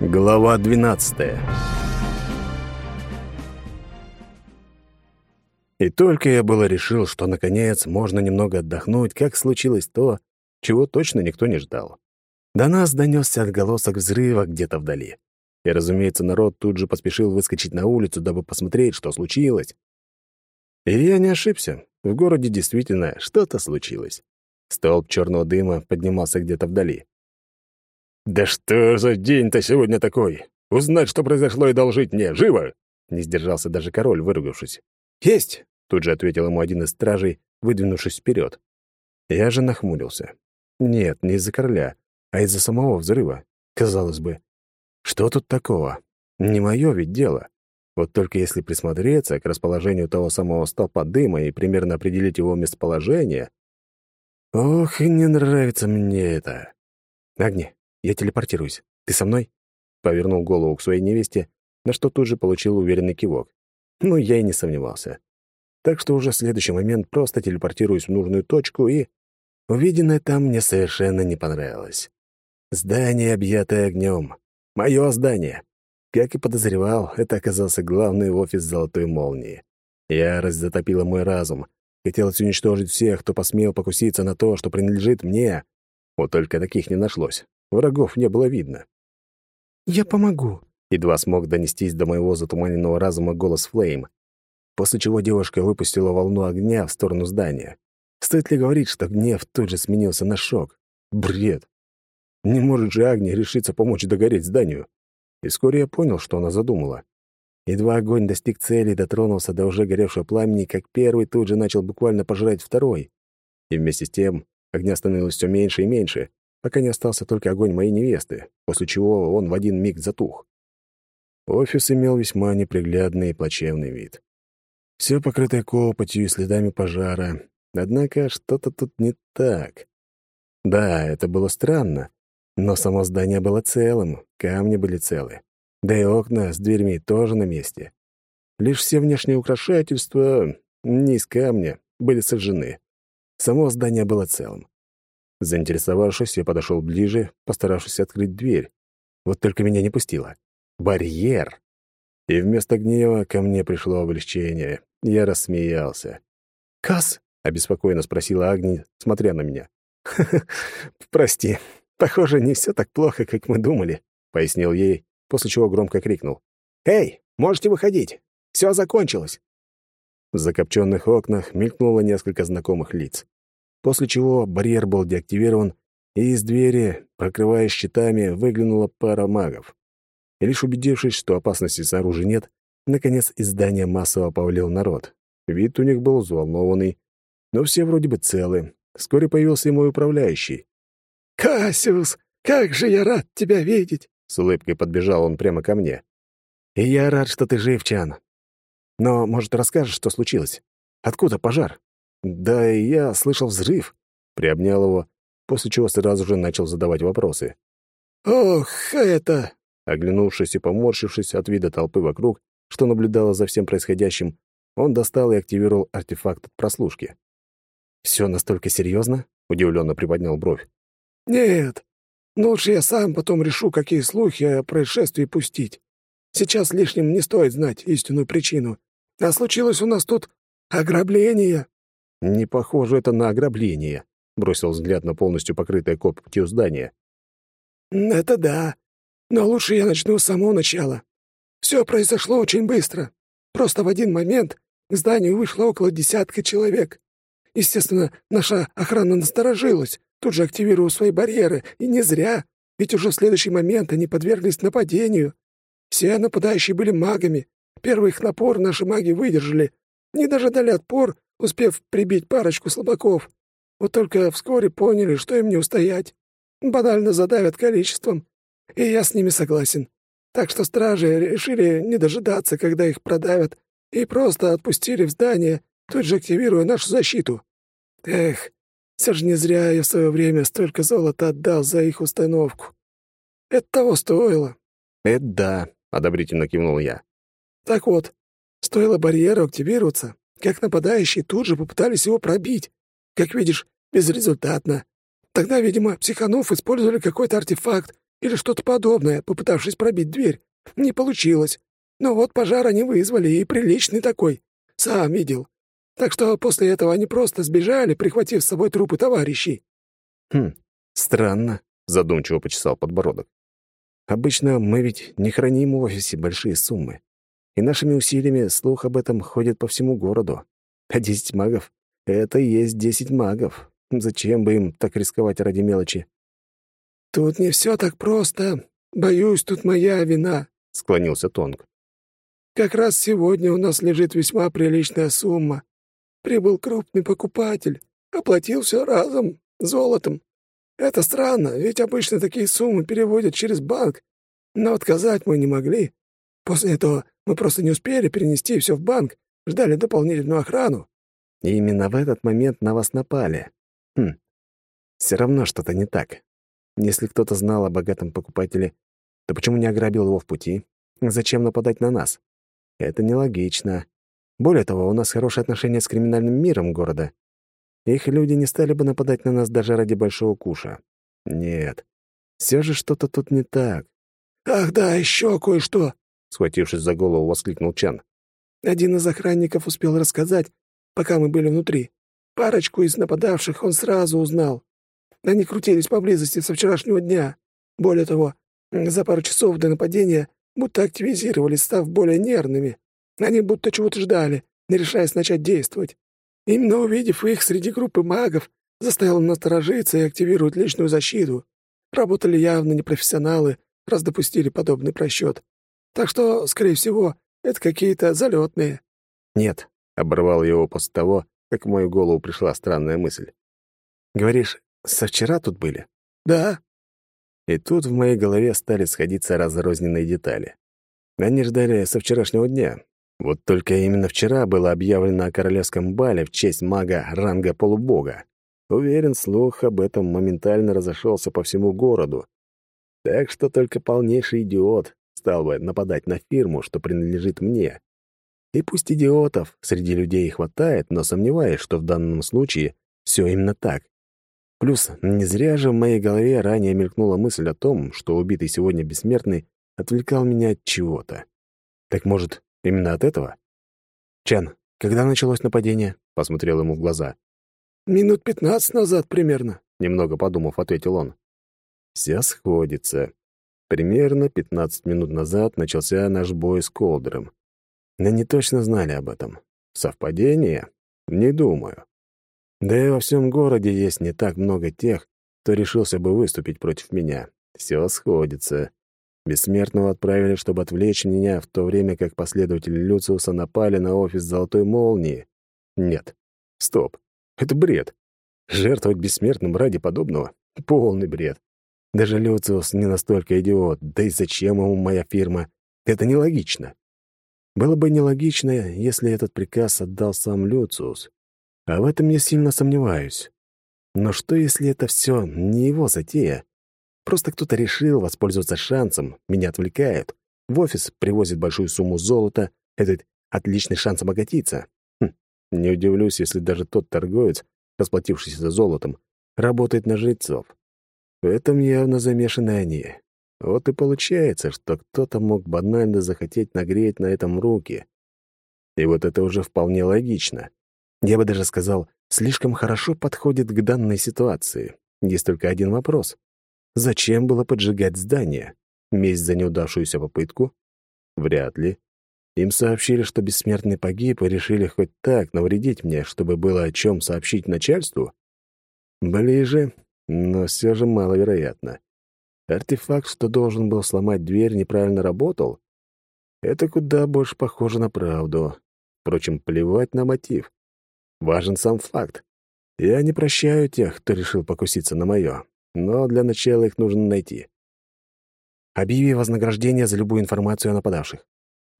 Глава 12. И только я было решил, что наконец можно немного отдохнуть, как случилось то, чего точно никто не ждал. До нас донесся отголосок взрыва где-то вдали. И, разумеется, народ тут же поспешил выскочить на улицу, дабы посмотреть, что случилось. И я не ошибся. В городе действительно что-то случилось. Столб черного дыма поднимался где-то вдали. «Да что за день-то сегодня такой? Узнать, что произошло, и должить мне. Живо!» Не сдержался даже король, выругавшись. «Есть!» — тут же ответил ему один из стражей, выдвинувшись вперед. Я же нахмурился. Нет, не из-за короля, а из-за самого взрыва. Казалось бы, что тут такого? Не мое ведь дело. Вот только если присмотреться к расположению того самого столпа дыма и примерно определить его местоположение... Ох, не нравится мне это. Агни, я телепортируюсь. Ты со мной?» Повернул голову к своей невесте, на что тут же получил уверенный кивок. Ну, я и не сомневался. Так что уже в следующий момент просто телепортируюсь в нужную точку, и... Увиденное там мне совершенно не понравилось. Здание, объятое огнем. Мое здание. Как и подозревал, это оказался главный офис Золотой Молнии. Ярость затопила мой разум. Хотелось уничтожить всех, кто посмел покуситься на то, что принадлежит мне. Вот только таких не нашлось. Врагов не было видно. «Я помогу», — едва смог донестись до моего затуманенного разума голос Флейм, после чего девушка выпустила волну огня в сторону здания. Стоит ли говорить, что гнев тут же сменился на шок? Бред! Не может же Агния решиться помочь догореть зданию. И вскоре я понял, что она задумала. Едва огонь достиг цели и дотронулся до уже горевшего пламени, как первый тут же начал буквально пожирать второй. И вместе с тем огня становилось все меньше и меньше, пока не остался только огонь моей невесты, после чего он в один миг затух. Офис имел весьма неприглядный и плачевный вид. Все покрытое копотью и следами пожара. Однако что-то тут не так. Да, это было странно, но само здание было целым, камни были целы. Да и окна с дверьми тоже на месте. Лишь все внешние украшательства, не из камня, были сожжены. Само здание было целым. Заинтересовавшись, я подошел ближе, постаравшись открыть дверь. Вот только меня не пустило. Барьер! И вместо гнева ко мне пришло облегчение. Я рассмеялся. «Касс?» — обеспокоенно спросила Агни, смотря на меня. прости. Похоже, не все так плохо, как мы думали», — пояснил ей, после чего громко крикнул. «Эй, можете выходить! Все закончилось!» В закопченных окнах мелькнуло несколько знакомых лиц после чего барьер был деактивирован, и из двери, прокрывая щитами, выглянула пара магов. И лишь убедившись, что опасности снаружи нет, наконец из здания массово повалил народ. Вид у них был взволнованный, но все вроде бы целы. Вскоре появился и мой управляющий. «Кассиус, как же я рад тебя видеть!» С улыбкой подбежал он прямо ко мне. «И я рад, что ты жив, Чан. Но, может, расскажешь, что случилось? Откуда пожар?» «Да, и я слышал взрыв», — приобнял его, после чего сразу же начал задавать вопросы. «Ох, это...» Оглянувшись и поморщившись от вида толпы вокруг, что наблюдала за всем происходящим, он достал и активировал артефакт от прослушки. «Все настолько серьезно?» — удивленно приподнял бровь. «Нет, но лучше я сам потом решу, какие слухи о происшествии пустить. Сейчас лишним не стоит знать истинную причину. А случилось у нас тут ограбление». «Не похоже это на ограбление», — бросил взгляд на полностью покрытое копотью здание. «Это да. Но лучше я начну с самого начала. Все произошло очень быстро. Просто в один момент к зданию вышло около десятка человек. Естественно, наша охрана насторожилась, тут же активировав свои барьеры, и не зря, ведь уже в следующий момент они подверглись нападению. Все нападающие были магами. Первый их напор наши маги выдержали, не дожидали отпор успев прибить парочку слабаков. Вот только вскоре поняли, что им не устоять. Банально задавят количеством. И я с ними согласен. Так что стражи решили не дожидаться, когда их продавят, и просто отпустили в здание, тут же активируя нашу защиту. Эх, все же не зря я в свое время столько золота отдал за их установку. Это того стоило. «Это да», — одобрительно кивнул я. Так вот, стоило барьеру активироваться, как нападающие тут же попытались его пробить. Как видишь, безрезультатно. Тогда, видимо, психанов использовали какой-то артефакт или что-то подобное, попытавшись пробить дверь. Не получилось. Но вот пожар они вызвали, и приличный такой. Сам видел. Так что после этого они просто сбежали, прихватив с собой трупы товарищей». «Хм, странно», — задумчиво почесал подбородок. «Обычно мы ведь не храним в офисе большие суммы, и нашими усилиями слух об этом ходит по всему городу. А десять магов — это и есть десять магов. Зачем бы им так рисковать ради мелочи?» «Тут не все так просто. Боюсь, тут моя вина», — склонился Тонг. «Как раз сегодня у нас лежит весьма приличная сумма. Прибыл крупный покупатель, оплатил все разом, золотом. Это странно, ведь обычно такие суммы переводят через банк, но отказать мы не могли. После этого мы просто не успели перенести все в банк, ждали дополнительную охрану. И именно в этот момент на вас напали. Хм, все равно что-то не так. Если кто-то знал о богатом покупателе, то почему не ограбил его в пути? Зачем нападать на нас? Это нелогично. Более того, у нас хорошие отношения с криминальным миром города. Их люди не стали бы нападать на нас даже ради большого куша. Нет, все же что-то тут не так. «Ах да, еще кое-что!» — схватившись за голову, воскликнул Чан. «Один из охранников успел рассказать, пока мы были внутри. Парочку из нападавших он сразу узнал. Они крутились поблизости со вчерашнего дня. Более того, за пару часов до нападения будто активизировались, став более нервными. Они будто чего-то ждали, не решаясь начать действовать. Именно увидев их среди группы магов, заставил насторожиться и активировать личную защиту. Работали явно непрофессионалы, раз допустили подобный просчет. Так что, скорее всего, это какие-то залетные. «Нет», — оборвал его после того, как в мою голову пришла странная мысль. «Говоришь, со вчера тут были?» «Да». И тут в моей голове стали сходиться разрозненные детали. Они ждали со вчерашнего дня, вот только именно вчера было объявлено о королевском бале в честь мага ранга полубога. Уверен, слух об этом моментально разошелся по всему городу. Так что только полнейший идиот стал бы нападать на фирму, что принадлежит мне. И пусть идиотов среди людей хватает, но сомневаюсь, что в данном случае все именно так. Плюс не зря же в моей голове ранее мелькнула мысль о том, что убитый сегодня бессмертный отвлекал меня от чего-то. Так может, Именно от этого? Чен, когда началось нападение? Посмотрел ему в глаза. Минут пятнадцать назад примерно. Немного подумав, ответил он. Все сходится. Примерно пятнадцать минут назад начался наш бой с Колдером. Но не точно знали об этом. Совпадение? Не думаю. Да и во всем городе есть не так много тех, кто решился бы выступить против меня. Все сходится. Бессмертного отправили, чтобы отвлечь меня, в то время как последователи Люциуса напали на офис Золотой Молнии. Нет. Стоп. Это бред. Жертвовать бессмертным ради подобного — полный бред. Даже Люциус не настолько идиот. Да и зачем ему моя фирма? Это нелогично. Было бы нелогично, если этот приказ отдал сам Люциус. А в этом я сильно сомневаюсь. Но что, если это все не его затея, Просто кто-то решил воспользоваться шансом, меня отвлекают. В офис привозят большую сумму золота. Это отличный шанс обогатиться. Хм, не удивлюсь, если даже тот торговец, расплатившийся за золотом, работает на жрецов. В этом явно замешаны они. Вот и получается, что кто-то мог банально захотеть нагреть на этом руки. И вот это уже вполне логично. Я бы даже сказал, слишком хорошо подходит к данной ситуации. Есть только один вопрос. Зачем было поджигать здание? Месть за неудавшуюся попытку? Вряд ли. Им сообщили, что бессмертный погиб, и решили хоть так навредить мне, чтобы было о чем сообщить начальству? Ближе, но все же маловероятно. Артефакт, что должен был сломать дверь, неправильно работал? Это куда больше похоже на правду. Впрочем, плевать на мотив. Важен сам факт. Я не прощаю тех, кто решил покуситься на мое но для начала их нужно найти. Объяви вознаграждение за любую информацию о нападавших.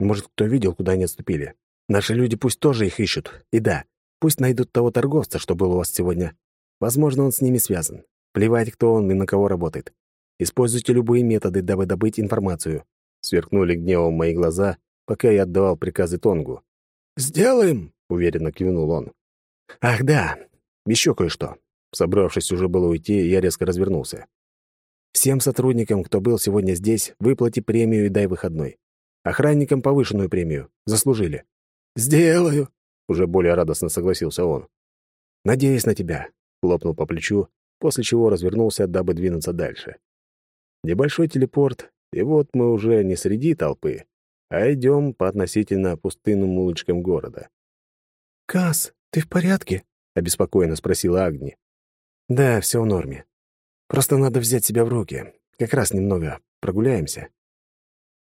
Может, кто видел, куда они отступили. Наши люди пусть тоже их ищут. И да, пусть найдут того торговца, что был у вас сегодня. Возможно, он с ними связан. Плевать, кто он и на кого работает. Используйте любые методы, дабы добыть информацию. Сверкнули гневом мои глаза, пока я отдавал приказы Тонгу. «Сделаем!» — уверенно кивнул он. «Ах да, еще кое-что. Собравшись уже было уйти, я резко развернулся. Всем сотрудникам, кто был сегодня здесь, выплати премию и дай выходной. Охранникам повышенную премию. Заслужили». «Сделаю», — уже более радостно согласился он. «Надеюсь на тебя», — хлопнул по плечу, после чего развернулся, дабы двинуться дальше. Небольшой телепорт, и вот мы уже не среди толпы, а идем по относительно пустынным улочкам города. «Кас, ты в порядке?» — обеспокоенно спросила Агни. «Да, все в норме. Просто надо взять себя в руки. Как раз немного прогуляемся».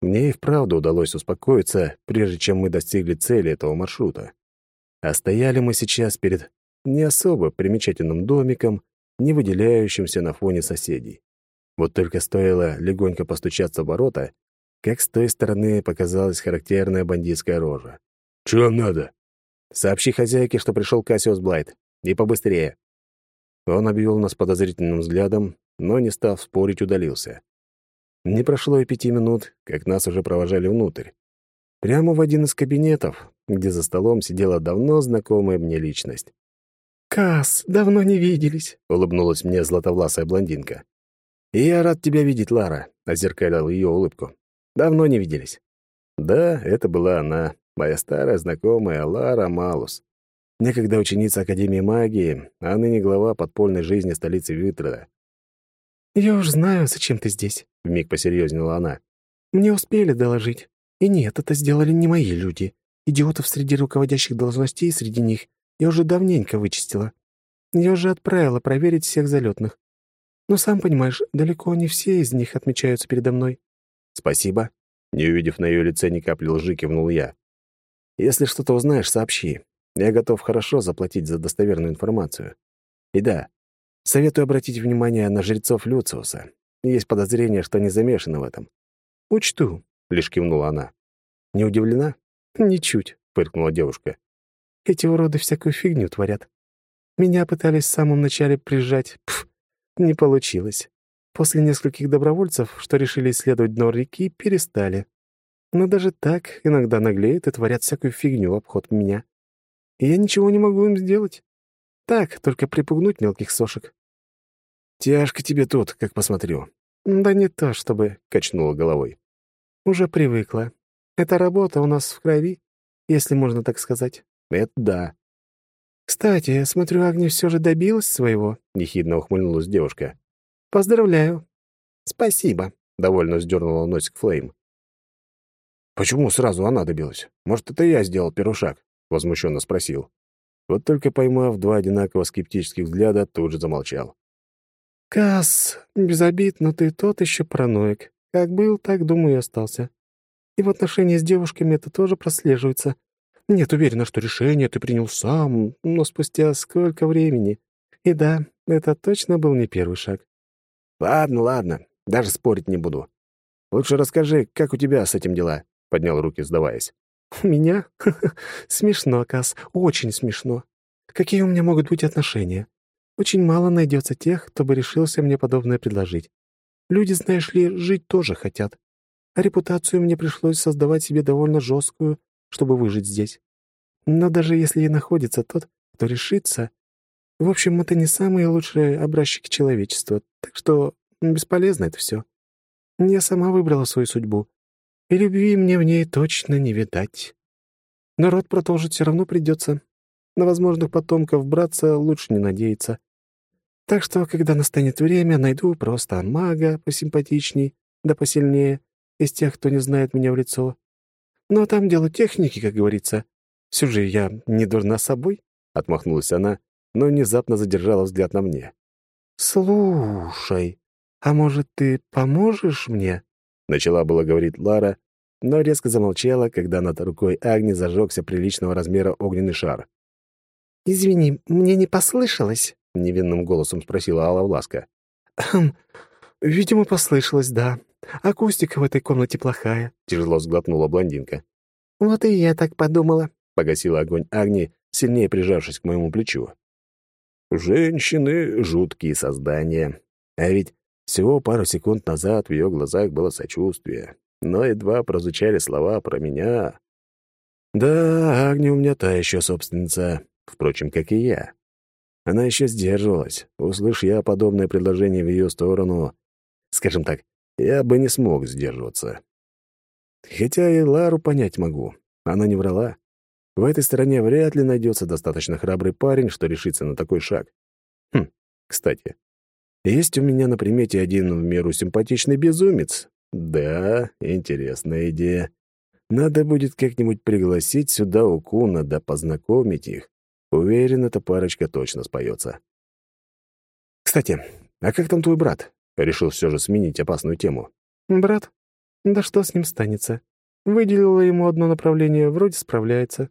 Мне и вправду удалось успокоиться, прежде чем мы достигли цели этого маршрута. А стояли мы сейчас перед не особо примечательным домиком, не выделяющимся на фоне соседей. Вот только стоило легонько постучаться в ворота, как с той стороны показалась характерная бандитская рожа. «Чего надо?» «Сообщи хозяйке, что пришел Кассиус Блайт. И побыстрее». Он обвел нас подозрительным взглядом, но, не став спорить, удалился. Не прошло и пяти минут, как нас уже провожали внутрь. Прямо в один из кабинетов, где за столом сидела давно знакомая мне личность. «Касс, давно не виделись», — улыбнулась мне златовласая блондинка. «И я рад тебя видеть, Лара», — озеркалил ее улыбку. «Давно не виделись». Да, это была она, моя старая знакомая Лара Малус. Некогда ученица Академии магии, а ныне глава подпольной жизни столицы Витреда. «Я уж знаю, зачем ты здесь», — вмиг посерьезнела она. «Мне успели доложить. И нет, это сделали не мои люди. Идиотов среди руководящих должностей среди них я уже давненько вычистила. Я уже отправила проверить всех залетных. Но сам понимаешь, далеко не все из них отмечаются передо мной. Спасибо. Не увидев на ее лице ни капли лжи, кивнул я. Если что-то узнаешь, сообщи. Я готов хорошо заплатить за достоверную информацию. И да, советую обратить внимание на жрецов Люциуса. Есть подозрение, что они замешаны в этом. «Учту», — лишь кивнула она. «Не удивлена?» «Ничуть», — фыркнула девушка. Эти уроды всякую фигню творят. Меня пытались в самом начале прижать. Пф, не получилось. После нескольких добровольцев, что решили исследовать дно реки, перестали. Но даже так иногда наглеют и творят всякую фигню в обход меня. И я ничего не могу им сделать. Так, только припугнуть мелких сошек. «Тяжко тебе тут, как посмотрю». «Да не то, чтобы...» — качнула головой. «Уже привыкла. Эта работа у нас в крови, если можно так сказать. Это да. «Кстати, я смотрю, Агни все же добилась своего», — нехидно ухмыльнулась девушка. «Поздравляю». «Спасибо», — довольно сдернула носик Флейм. «Почему сразу она добилась? Может, это я сделал первый шаг?» — возмущенно спросил. Вот только поймав два одинаково скептических взгляда, тут же замолчал. «Касс, без обид, но ты тот еще параноик. Как был, так, думаю, и остался. И в отношении с девушками это тоже прослеживается. Нет, уверена, что решение ты принял сам, но спустя сколько времени. И да, это точно был не первый шаг. Ладно, ладно, даже спорить не буду. Лучше расскажи, как у тебя с этим дела, поднял руки, сдаваясь. Меня? Смешно, Кас, очень смешно. Какие у меня могут быть отношения? Очень мало найдется тех, кто бы решился мне подобное предложить. Люди, знаешь ли, жить тоже хотят. А репутацию мне пришлось создавать себе довольно жесткую, чтобы выжить здесь. Но даже если и находится тот, кто решится... В общем, это не самые лучшие образчики человечества, так что бесполезно это все. Я сама выбрала свою судьбу, и любви мне в ней точно не видать. Народ продолжить все равно придется. На возможных потомков браться лучше не надеяться. Так что, когда настанет время, найду просто мага посимпатичней, да посильнее, из тех, кто не знает меня в лицо, но там дело техники, как говорится. Все же я не дурна собой, — отмахнулась она, но внезапно задержала взгляд на мне. «Слушай, а может, ты поможешь мне?» Начала было говорить Лара, но резко замолчала, когда над рукой Агни зажегся приличного размера огненный шар. «Извини, мне не послышалось?» — невинным голосом спросила Алла Власка. «Хм, видимо, послышалось, да. Акустика в этой комнате плохая», — тяжело сглотнула блондинка. «Вот и я так подумала», — погасила огонь Агни, сильнее прижавшись к моему плечу. Женщины — жуткие создания. А ведь всего пару секунд назад в ее глазах было сочувствие. Но едва прозвучали слова про меня. Да, Агни у меня та еще собственница, впрочем, как и я. Она еще сдерживалась. Услышь я подобное предложение в ее сторону, скажем так, я бы не смог сдерживаться. Хотя и Лару понять могу. Она не врала. В этой стране вряд ли найдется достаточно храбрый парень, что решится на такой шаг. Хм, кстати, есть у меня на примете один в меру симпатичный безумец. Да, интересная идея. Надо будет как-нибудь пригласить сюда Укуна да познакомить их. Уверен, эта парочка точно споется. Кстати, а как там твой брат? Решил все же сменить опасную тему. Брат? Да что с ним станется? Выделила ему одно направление, вроде справляется.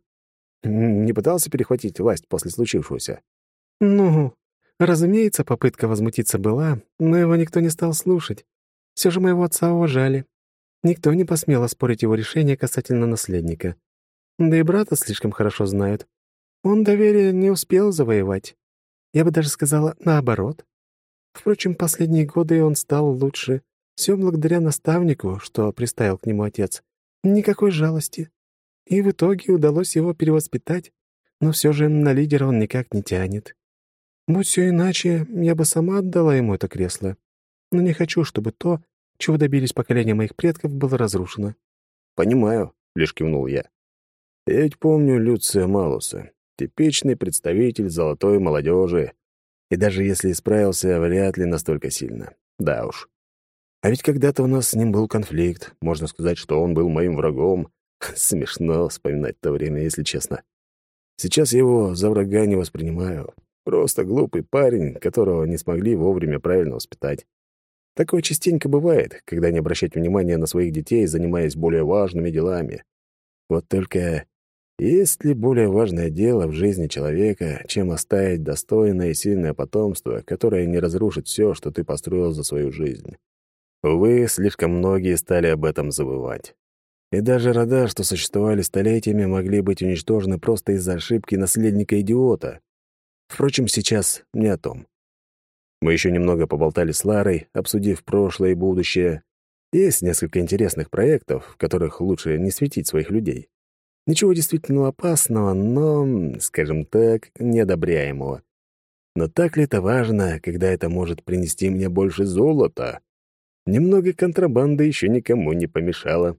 Не пытался перехватить власть после случившегося? Ну, разумеется, попытка возмутиться была, но его никто не стал слушать. Все же моего отца уважали. Никто не посмел оспорить его решение касательно наследника. Да и брата слишком хорошо знают. Он доверие не успел завоевать. Я бы даже сказала наоборот. Впрочем, последние годы он стал лучше. Все благодаря наставнику, что приставил к нему отец. Никакой жалости. И в итоге удалось его перевоспитать, но все же на лидера он никак не тянет. Будь все иначе, я бы сама отдала ему это кресло. Но не хочу, чтобы то, чего добились поколения моих предков, было разрушено. «Понимаю», — лишь кивнул я. «Я ведь помню Люция Малуса, типичный представитель золотой молодежи. И даже если исправился, вряд ли настолько сильно. Да уж. А ведь когда-то у нас с ним был конфликт. Можно сказать, что он был моим врагом. Смешно вспоминать то время, если честно. Сейчас я его за врага не воспринимаю. Просто глупый парень, которого не смогли вовремя правильно воспитать. Такое частенько бывает, когда не обращать внимания на своих детей, занимаясь более важными делами. Вот только есть ли более важное дело в жизни человека, чем оставить достойное и сильное потомство, которое не разрушит все, что ты построил за свою жизнь? Увы, слишком многие стали об этом забывать. И даже рода, что существовали столетиями, могли быть уничтожены просто из-за ошибки наследника-идиота. Впрочем, сейчас не о том. Мы еще немного поболтали с Ларой, обсудив прошлое и будущее. Есть несколько интересных проектов, в которых лучше не светить своих людей. Ничего действительно опасного, но, скажем так, неодобряемого. Но так ли это важно, когда это может принести мне больше золота? Немного контрабанды еще никому не помешало.